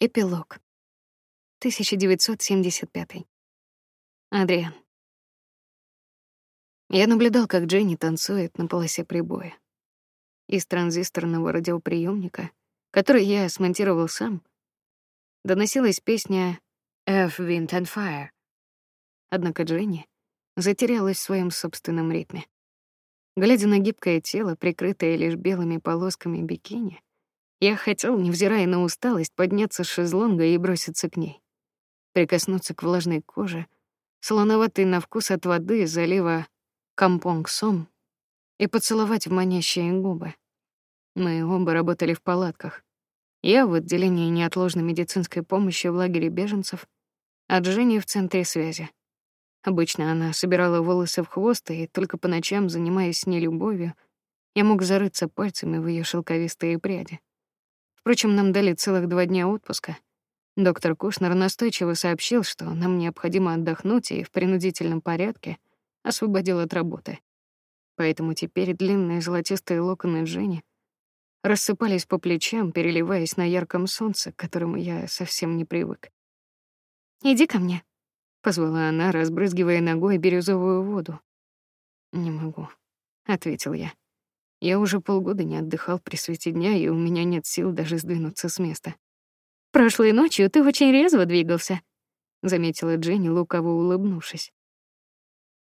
Эпилог. 1975. Адриан. Я наблюдал, как Дженни танцует на полосе прибоя. Из транзисторного радиоприемника, который я смонтировал сам, доносилась песня "Earth, Wind and Fire". Однако Дженни затерялась в своем собственном ритме. Глядя на гибкое тело, прикрытое лишь белыми полосками бикини, я хотел, невзирая на усталость, подняться с шезлонга и броситься к ней. Прикоснуться к влажной коже, солоноватой на вкус от воды залива Кампонг-Сом и поцеловать в манящие губы. Мы оба работали в палатках. Я в отделении неотложной медицинской помощи в лагере беженцев, а Дженни в центре связи. Обычно она собирала волосы в хвост, и только по ночам, занимаясь с ней любовью, я мог зарыться пальцами в ее шелковистые пряди. Впрочем, нам дали целых два дня отпуска. Доктор Кушнер настойчиво сообщил, что нам необходимо отдохнуть и в принудительном порядке освободил от работы. Поэтому теперь длинные золотистые локоны Жени рассыпались по плечам, переливаясь на ярком солнце, к которому я совсем не привык. «Иди ко мне», — позвала она, разбрызгивая ногой бирюзовую воду. «Не могу», — ответил я. Я уже полгода не отдыхал при свете дня, и у меня нет сил даже сдвинуться с места. Прошлой ночью ты очень резво двигался, заметила Дженни, лукаво улыбнувшись.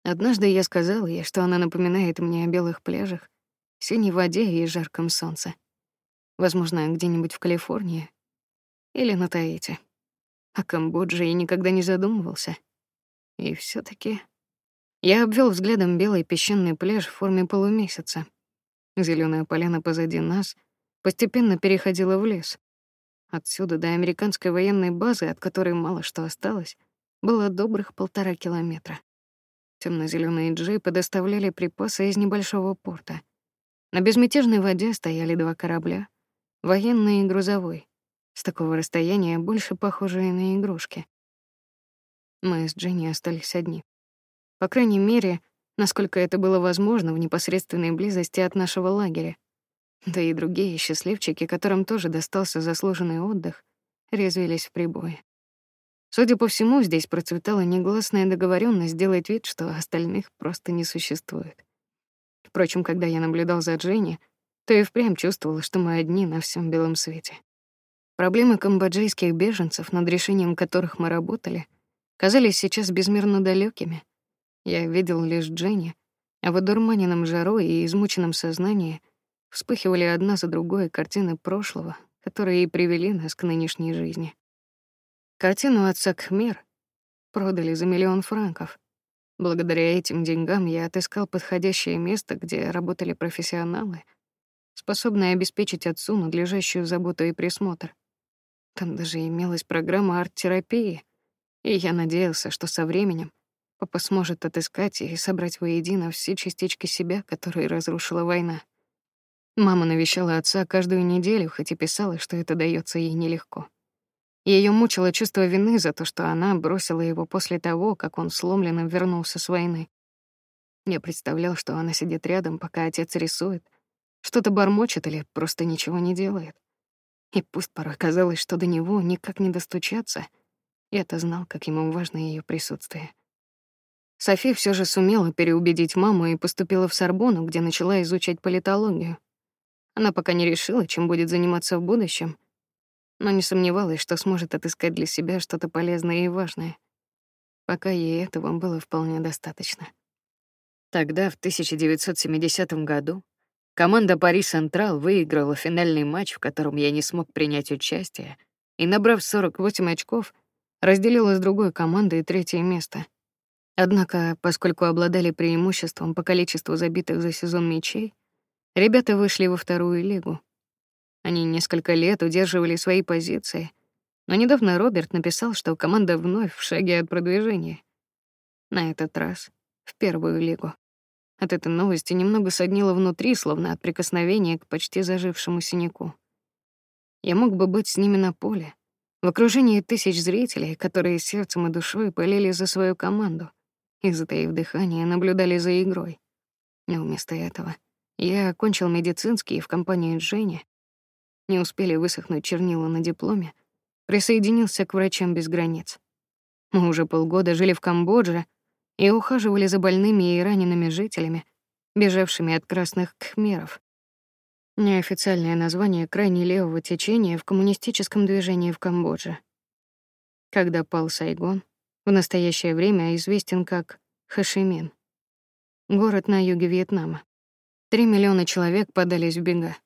Однажды я сказал ей, что она напоминает мне о белых пляжах, синей воде и жарком солнце. Возможно, где-нибудь в Калифорнии или на Таити. О Камбодже я никогда не задумывался. И все таки я обвел взглядом белый песчаный пляж в форме полумесяца. Зеленая поляна позади нас постепенно переходила в лес. Отсюда до американской военной базы, от которой мало что осталось, было добрых полтора километра. Темно-зеленые джипы доставляли припасы из небольшого порта. На безмятежной воде стояли два корабля, военный и грузовой, с такого расстояния больше похожие на игрушки. Мы с Дженни остались одни. По крайней мере, насколько это было возможно в непосредственной близости от нашего лагеря. Да и другие счастливчики, которым тоже достался заслуженный отдых, резвились в прибое. Судя по всему, здесь процветала негласная договоренность сделать вид, что остальных просто не существует. Впрочем, когда я наблюдал за Дженни, то и впрямь чувствовал, что мы одни на всем белом свете. Проблемы камбоджийских беженцев, над решением которых мы работали, казались сейчас безмерно далекими. Я видел лишь Дженни, а в одурманенном жару и измученном сознании вспыхивали одна за другой картины прошлого, которые и привели нас к нынешней жизни. Картину отца Кхмер продали за миллион франков. Благодаря этим деньгам я отыскал подходящее место, где работали профессионалы, способные обеспечить отцу надлежащую заботу и присмотр. Там даже имелась программа арт-терапии, и я надеялся, что со временем Папа сможет отыскать и собрать воедино все частички себя, которые разрушила война. Мама навещала отца каждую неделю, хоть и писала, что это дается ей нелегко. Ее мучило чувство вины за то, что она бросила его после того, как он сломленным вернулся с войны. Я представлял, что она сидит рядом, пока отец рисует, что-то бормочет или просто ничего не делает. И пусть порой казалось, что до него никак не достучаться, я-то знал, как ему важно ее присутствие. Софи все же сумела переубедить маму и поступила в Сорбонну, где начала изучать политологию. Она пока не решила, чем будет заниматься в будущем, но не сомневалась, что сможет отыскать для себя что-то полезное и важное. Пока ей этого было вполне достаточно. Тогда, в 1970 году, команда Пари Централ выиграла финальный матч, в котором я не смог принять участие, и, набрав 48 очков, разделила с другой командой третье место — Однако, поскольку обладали преимуществом по количеству забитых за сезон мячей, ребята вышли во вторую лигу. Они несколько лет удерживали свои позиции, но недавно Роберт написал, что команда вновь в шаге от продвижения. На этот раз в первую лигу. От этой новости немного соднило внутри, словно от прикосновения к почти зажившему синяку. Я мог бы быть с ними на поле, в окружении тысяч зрителей, которые сердцем и душой болели за свою команду — и, затаив дыхание, наблюдали за игрой. Но вместо этого я окончил медицинский в компании Дженни. Не успели высохнуть чернила на дипломе, присоединился к врачам без границ. Мы уже полгода жили в Камбодже и ухаживали за больными и ранеными жителями, бежавшими от красных кхмеров. Неофициальное название крайне левого течения в коммунистическом движении в Камбодже. Когда пал Сайгон, в настоящее время известен как Хашимин. Город на юге Вьетнама. Три миллиона человек подались в бега,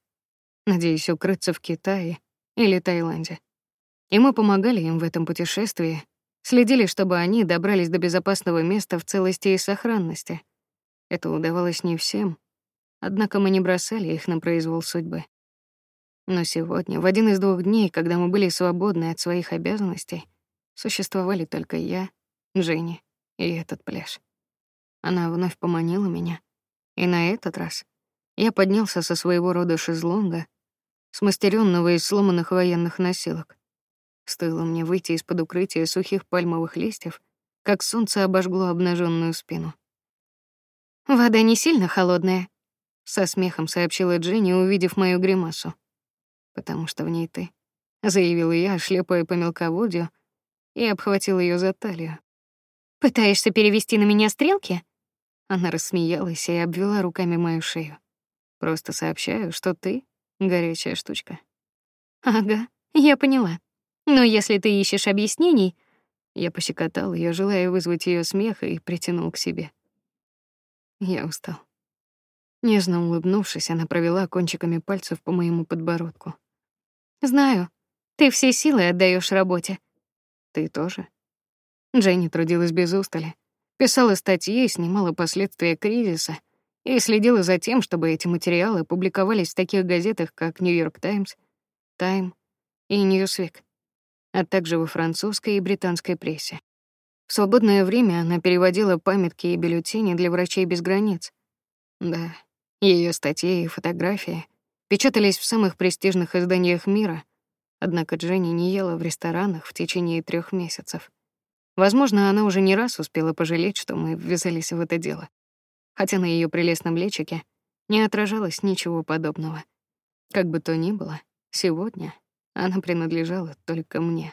надеясь укрыться в Китае или Таиланде. И мы помогали им в этом путешествии, следили, чтобы они добрались до безопасного места в целости и сохранности. Это удавалось не всем, однако мы не бросали их на произвол судьбы. Но сегодня, в один из двух дней, когда мы были свободны от своих обязанностей, существовали только я, Женя и этот пляж. Она вновь поманила меня, и на этот раз я поднялся со своего рода шезлонга, смастеренного из сломанных военных носилок. Стоило мне выйти из-под укрытия сухих пальмовых листьев, как солнце обожгло обнаженную спину. Вода не сильно холодная, со смехом сообщила Дженни, увидев мою гримасу. Потому что в ней ты, заявила я, шлепая по мелководью, и обхватил ее за талию. Пытаешься перевести на меня стрелки? Она рассмеялась и обвела руками мою шею. Просто сообщаю, что ты горячая штучка. Ага, я поняла. Но если ты ищешь объяснений, я пощекотал ее, желая вызвать ее смех, и притянул к себе. Я устал. Нежно улыбнувшись, она провела кончиками пальцев по моему подбородку. Знаю, ты все силы отдаешь работе. Ты тоже. Дженни трудилась без устали, писала статьи, снимала последствия кризиса и следила за тем, чтобы эти материалы публиковались в таких газетах, как Нью-Йорк Таймс, Тайм и Ньюсвик, а также во французской и британской прессе. В свободное время она переводила памятки и бюллетени для врачей без границ. Да, ее статьи и фотографии печатались в самых престижных изданиях мира, однако Дженни не ела в ресторанах в течение трех месяцев. Возможно, она уже не раз успела пожалеть, что мы ввязались в это дело. Хотя на ее прелестном личике не отражалось ничего подобного. Как бы то ни было, сегодня она принадлежала только мне.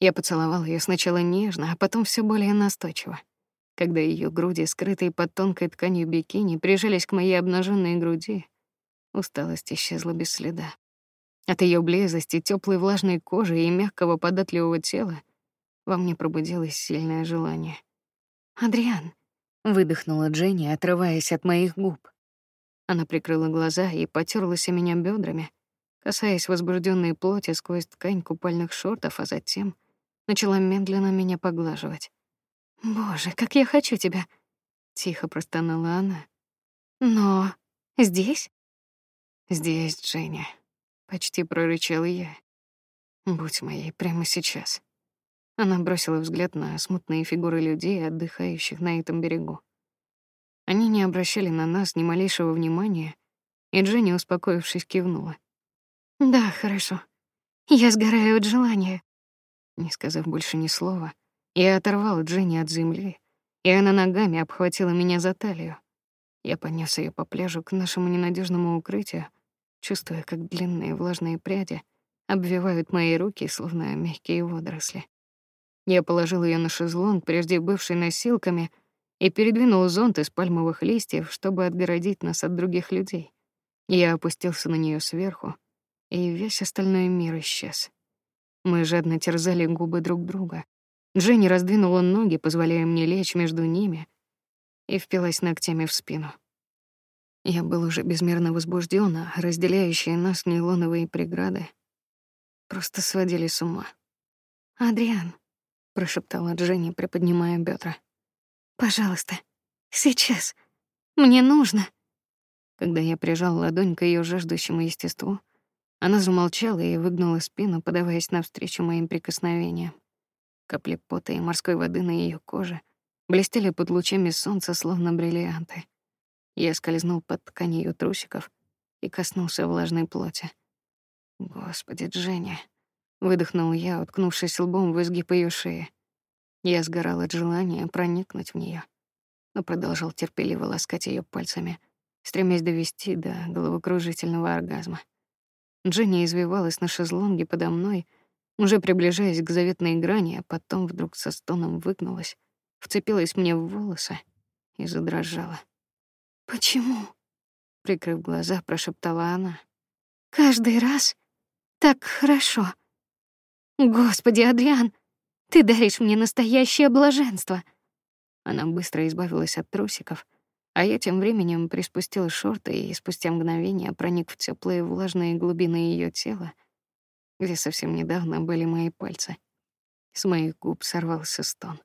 Я поцеловал ее сначала нежно, а потом все более настойчиво. Когда ее груди, скрытые под тонкой тканью бикини, прижались к моей обнаженной груди, усталость исчезла без следа. От ее близости, теплой влажной кожи и мягкого податливого тела во мне пробудилось сильное желание. «Адриан», — выдохнула Дженни, отрываясь от моих губ. Она прикрыла глаза и потерлась о меня бедрами, касаясь возбужденной плоти сквозь ткань купальных шортов, а затем начала медленно меня поглаживать. «Боже, как я хочу тебя!» — тихо простонала она. «Но здесь?» «Здесь, Дженни», — почти прорычал я. «Будь моей прямо сейчас». Она бросила взгляд на смутные фигуры людей, отдыхающих на этом берегу. Они не обращали на нас ни малейшего внимания, и Дженни, успокоившись, кивнула. Да, хорошо. Я сгораю от желания. Не сказав больше ни слова, я оторвал Дженни от земли, и она ногами обхватила меня за талию. Я понёс ее по пляжу к нашему ненадежному укрытию, чувствуя, как длинные влажные пряди обвивают мои руки, словно мягкие водоросли. Я положил ее на шезлонг, прежде бывший носилками, и передвинул зонт из пальмовых листьев, чтобы отгородить нас от других людей. Я опустился на нее сверху, и весь остальной мир исчез. Мы жадно терзали губы друг друга. Дженни раздвинула ноги, позволяя мне лечь между ними, и впилась ногтями в спину. Я был уже безмерно возбуждён, а разделяющие нас нейлоновые преграды просто сводили с ума. «Адриан», прошептала Дженни, приподнимая бедра. Пожалуйста, сейчас. Мне нужно. Когда я прижал ладонь к ее жаждущему естеству, она замолчала и выгнула спину, подаваясь навстречу моим прикосновениям. Капли пота и морской воды на ее коже блестели под лучами солнца, словно бриллианты. Я скользнул под ткань ее трусиков и коснулся влажной плоти. Господи, Дженни, выдохнул я, уткнувшись лбом в изгиб ее шеи. Я сгорал от желания проникнуть в нее, но продолжал терпеливо ласкать ее пальцами, стремясь довести до головокружительного оргазма. Дженни извивалась на шезлонге подо мной, уже приближаясь к заветной грани, а потом вдруг со стоном выгнулась, вцепилась мне в волосы и задрожала. Почему? Прикрыв глаза, прошептала она. Каждый раз так хорошо. Господи, Адриан, ты даришь мне настоящее блаженство. Она быстро избавилась от трусиков, а я тем временем приспустил шорты и спустя мгновение проник в теплые влажные глубины ее тела, где совсем недавно были мои пальцы. С моих губ сорвался стон.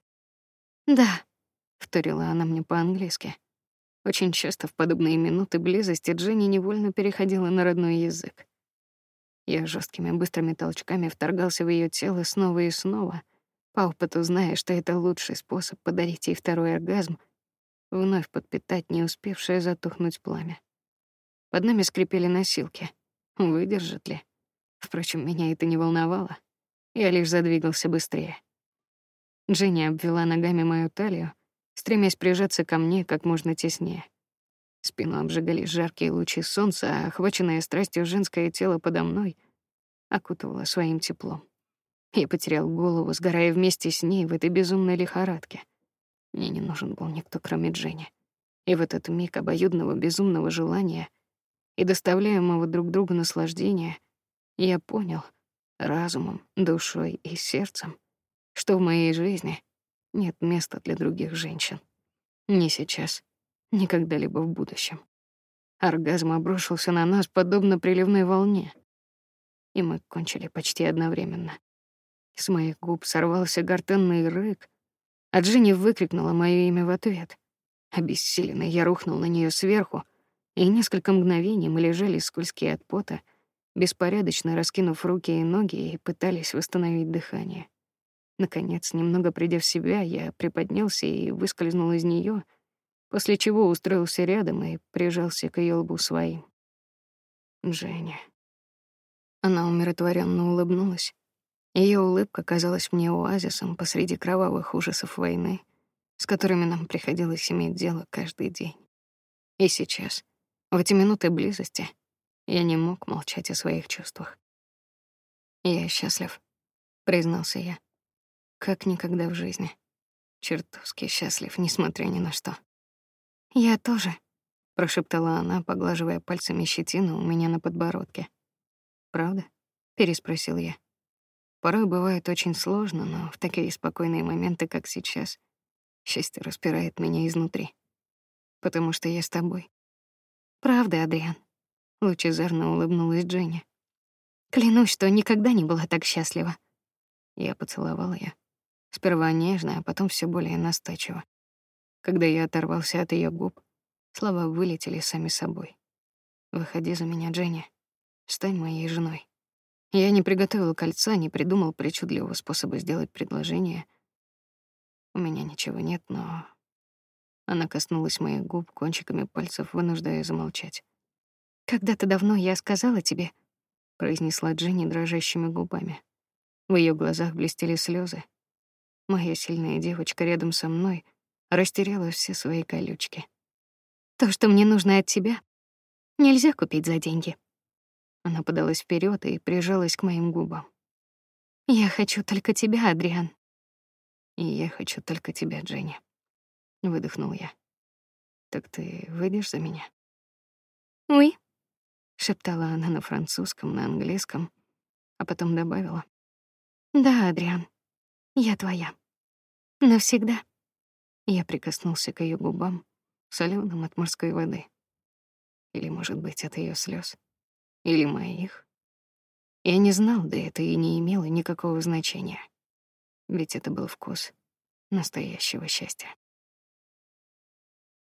"Да", вторила она мне по-английски. Очень часто в подобные минуты близости Дженни невольно переходила на родной язык. Я жесткими быстрыми толчками вторгался в ее тело снова и снова, по опыту зная, что это лучший способ подарить ей второй оргазм, вновь подпитать не успевшее затухнуть пламя. Под нами скрипели носилки. Выдержат ли? Впрочем, меня это не волновало. Я лишь задвигался быстрее. Дженни обвела ногами мою талию, стремясь прижаться ко мне как можно теснее. Спину обжигали жаркие лучи солнца, а охваченное страстью женское тело подо мной окутывало своим теплом. Я потерял голову, сгорая вместе с ней в этой безумной лихорадке. Мне не нужен был никто, кроме Дженни. И в этот миг обоюдного безумного желания и доставляемого друг другу наслаждения я понял разумом, душой и сердцем, что в моей жизни нет места для других женщин. Не сейчас, ни когда-либо в будущем. Оргазм обрушился на нас подобно приливной волне, и мы кончили почти одновременно. С моих губ сорвался гортанный рык, а Джинни выкрикнула мое имя в ответ. Обессиленный я рухнул на нее сверху, и несколько мгновений мы лежали скользкие от пота, беспорядочно раскинув руки и ноги и пытались восстановить дыхание. Наконец, немного придя в себя, я приподнялся и выскользнул из нее, после чего устроился рядом и прижался к ее лбу своим. Женя. Она умиротворенно улыбнулась. Ее улыбка казалась мне оазисом посреди кровавых ужасов войны, с которыми нам приходилось иметь дело каждый день. И сейчас, в эти минуты близости, я не мог молчать о своих чувствах. Я счастлив, признался я как никогда в жизни. Чертовски счастлив, несмотря ни на что. Я тоже, прошептала она, поглаживая пальцами щетину у меня на подбородке. Правда? переспросил я. Порой бывает очень сложно, но в такие спокойные моменты, как сейчас, счастье распирает меня изнутри. Потому что я с тобой. Правда, Адриан? Лучезарно улыбнулась Дженни. Клянусь, что никогда не была так счастлива. Я поцеловала ее. Сперва нежно, а потом все более настойчиво. Когда я оторвался от ее губ, слова вылетели сами собой. Выходи за меня, Дженни. Стань моей женой. Я не приготовил кольца, не придумал причудливого способа сделать предложение. У меня ничего нет, но она коснулась моих губ кончиками пальцев, вынуждая замолчать. Когда-то давно я сказала тебе, произнесла Дженни дрожащими губами. В ее глазах блестели слезы. Моя сильная девочка рядом со мной растеряла все свои колючки. То, что мне нужно от тебя, нельзя купить за деньги. Она подалась вперед и прижалась к моим губам. Я хочу только тебя, Адриан. И я хочу только тебя, Дженни. Выдохнул я. Так ты выйдешь за меня? Oui, шептала она на французском, на английском, а потом добавила: Да, Адриан. Я твоя. Навсегда. Я прикоснулся к ее губам, соленым от морской воды. Или, может быть, от ее слез, или моих. Я не знал, да это и не имело никакого значения. Ведь это был вкус настоящего счастья.